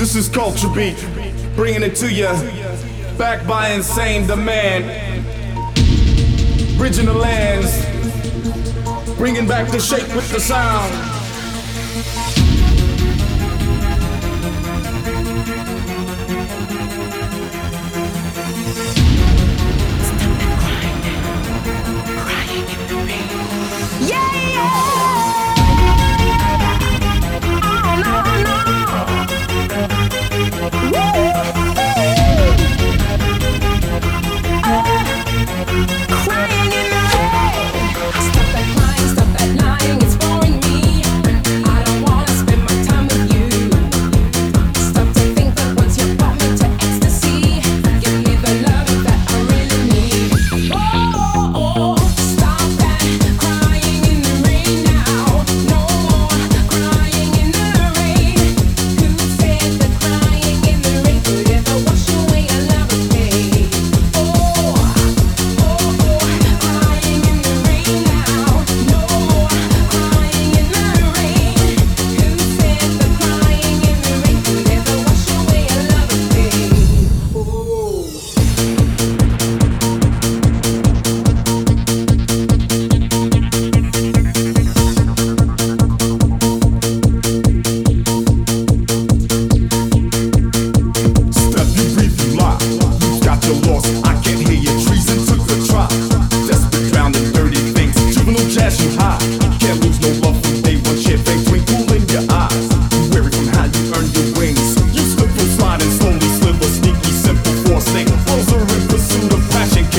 This is Culture Beat, bringing it to you. Backed by insane demand. Bridging the lands, bringing back the shake with the sound.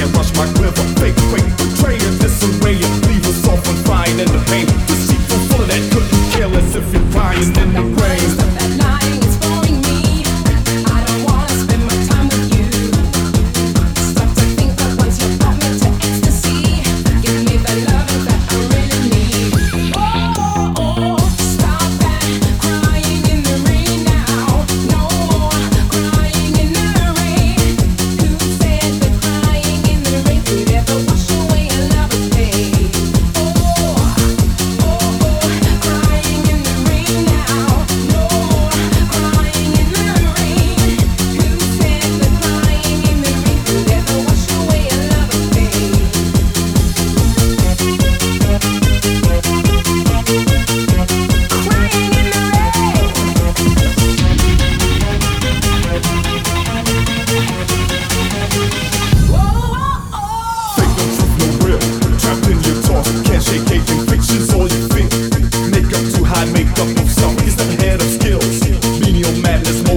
Making